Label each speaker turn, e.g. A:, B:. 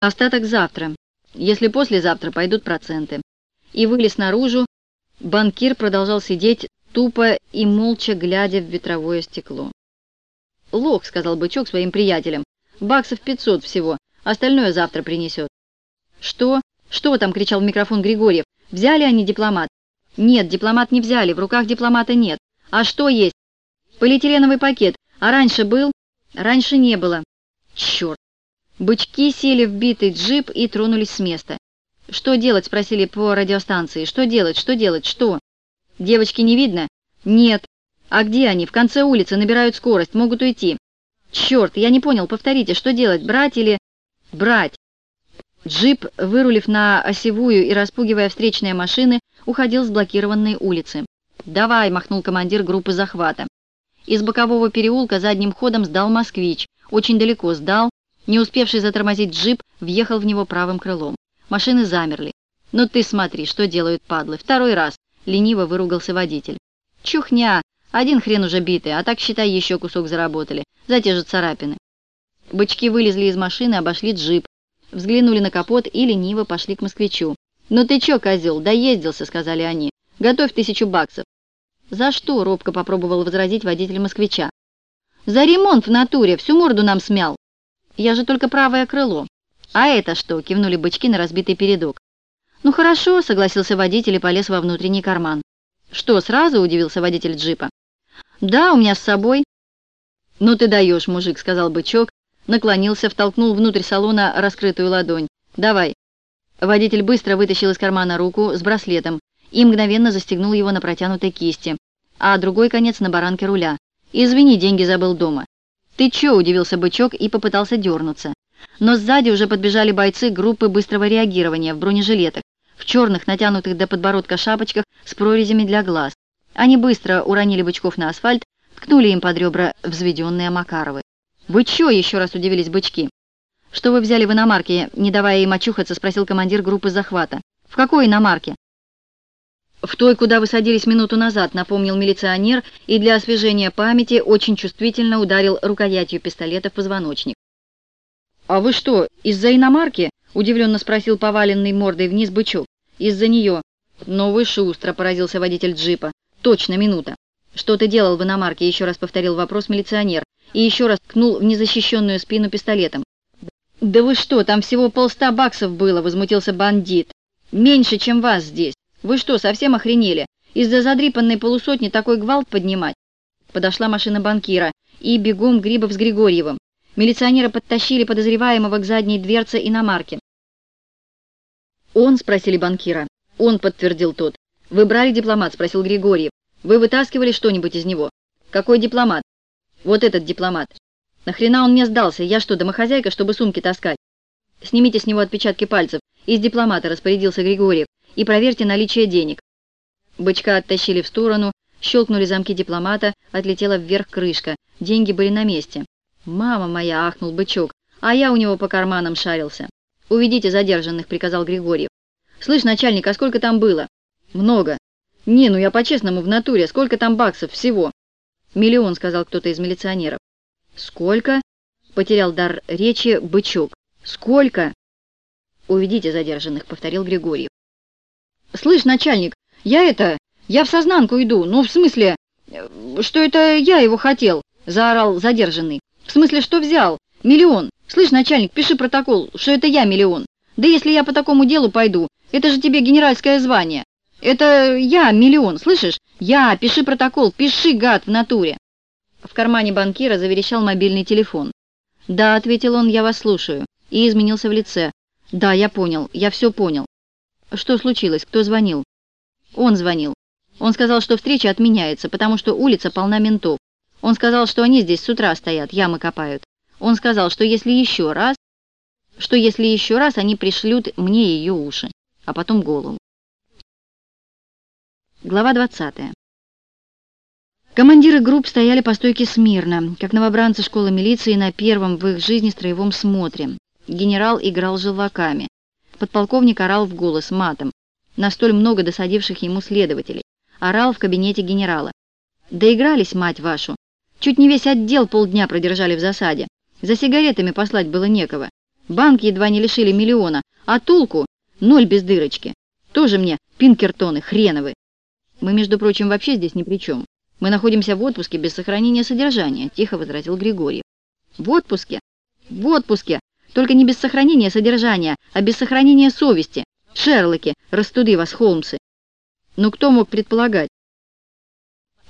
A: Остаток завтра. Если послезавтра пойдут проценты. И вылез наружу, банкир продолжал сидеть, тупо и молча глядя в ветровое стекло. «Лох», — сказал бычок своим приятелям, — «баксов пятьсот всего, остальное завтра принесет». «Что? Что там?» — кричал в микрофон Григорьев. «Взяли они дипломат?» «Нет, дипломат не взяли, в руках дипломата нет. А что есть?» «Полиэтиленовый пакет. А раньше был?» «Раньше не было». «Черт!» Бычки сели в битый джип и тронулись с места. «Что делать?» — спросили по радиостанции. «Что делать? Что делать? Что?» «Девочки не видно?» «Нет». «А где они? В конце улицы, набирают скорость, могут уйти». «Черт, я не понял, повторите, что делать, брать или...» «Брать». Джип, вырулив на осевую и распугивая встречные машины, уходил с блокированной улицы. «Давай!» — махнул командир группы захвата. Из бокового переулка задним ходом сдал москвич, очень далеко сдал, не успевший затормозить джип въехал в него правым крылом. Машины замерли. «Ну ты смотри, что делают падлы. Второй раз!» — лениво выругался водитель. «Чухня! Один хрен уже битый, а так, считай, еще кусок заработали. За те же царапины». Бычки вылезли из машины, обошли джип, взглянули на капот и лениво пошли к москвичу. «Ну ты чё, козел, доездился», — сказали они. «Готовь тысячу баксов». «За что?» — робко попробовал возразить водитель москвича. «За ремонт в натуре, всю морду нам смял». «Я же только правое крыло». «А это что?» — кивнули бычки на разбитый передок. «Ну хорошо», — согласился водитель и полез во внутренний карман. «Что, сразу?» — удивился водитель джипа. «Да, у меня с собой». «Ну ты даешь, мужик», — сказал бычок, наклонился, втолкнул внутрь салона раскрытую ладонь. «Давай». Водитель быстро вытащил из кармана руку с браслетом и мгновенно застегнул его на протянутой кисти, а другой конец на баранке руля. «Извини, деньги забыл дома». «Ты чё?» – удивился бычок и попытался дернуться. Но сзади уже подбежали бойцы группы быстрого реагирования в бронежилетах, в черных, натянутых до подбородка шапочках с прорезями для глаз. Они быстро уронили бычков на асфальт, ткнули им под ребра взведенные Макаровы. «Вы чё?» – еще раз удивились бычки. «Что вы взяли в иномарке?» – не давая им очухаться, спросил командир группы захвата. «В какой иномарке?» «В той, куда вы садились минуту назад», — напомнил милиционер и для освежения памяти очень чувствительно ударил рукоятью пистолета в позвоночник. «А вы что, из-за иномарки?» — удивленно спросил поваленный мордой вниз бычок. «Из-за нее». «Но вы шустро», — поразился водитель джипа. «Точно, минута». «Что ты делал в иномарке?» — еще раз повторил вопрос милиционер и еще раз ткнул в незащищенную спину пистолетом. «Да вы что, там всего полста баксов было», — возмутился бандит. «Меньше, чем вас здесь». «Вы что, совсем охренели? Из-за задрипанной полусотни такой гвалт поднимать?» Подошла машина банкира, и бегом Грибов с Григорьевым. Милиционеры подтащили подозреваемого к задней дверце иномарки. «Он?» — спросили банкира. «Он», — подтвердил тот. «Вы брали дипломат?» — спросил Григорьев. «Вы вытаскивали что-нибудь из него?» «Какой дипломат?» «Вот этот дипломат». «Нахрена он мне сдался? Я что, домохозяйка, чтобы сумки таскать?» «Снимите с него отпечатки пальцев. Из дипломата», — распорядился Григорьев и проверьте наличие денег». Бычка оттащили в сторону, щелкнули замки дипломата, отлетела вверх крышка. Деньги были на месте. «Мама моя!» — ахнул бычок. «А я у него по карманам шарился». «Уведите задержанных», — приказал Григорьев. «Слышь, начальник, а сколько там было?» «Много». «Не, ну я по-честному в натуре. Сколько там баксов всего?» «Миллион», — сказал кто-то из милиционеров. «Сколько?» — потерял дар речи бычок. «Сколько?» «Уведите задержанных», — повторил Григорьев. «Слышь, начальник, я это... Я в сознанку иду, ну, в смысле, что это я его хотел», — заорал задержанный. «В смысле, что взял? Миллион. Слышь, начальник, пиши протокол, что это я миллион. Да если я по такому делу пойду, это же тебе генеральское звание. Это я миллион, слышишь? Я, пиши протокол, пиши, гад, в натуре». В кармане банкира заверещал мобильный телефон. «Да», — ответил он, — «я вас слушаю». И изменился в лице. «Да, я понял, я все понял». Что случилось? Кто звонил? Он звонил. Он сказал, что встреча отменяется, потому что улица полна ментов. Он сказал, что они здесь с утра стоят, ямы копают. Он сказал, что если еще раз, что если еще раз они пришлют мне ее уши, а потом голову. Глава 20. Командиры групп стояли по стойке смирно, как новобранцы школы милиции на первом в их жизни строевом смотре. Генерал играл желваками. Подполковник орал в голос матом на столь много досадивших ему следователей. Орал в кабинете генерала. «Доигрались, мать вашу! Чуть не весь отдел полдня продержали в засаде. За сигаретами послать было некого. Банк едва не лишили миллиона, а толку ноль без дырочки. Тоже мне пинкертоны хреновы. Мы, между прочим, вообще здесь ни при чем. Мы находимся в отпуске без сохранения содержания, тихо возразил Григорьев. В отпуске? В отпуске. Только не без сохранения содержания, а без сохранения совести. Шерлоки, растуды вас, Холмсы. Но кто мог предполагать,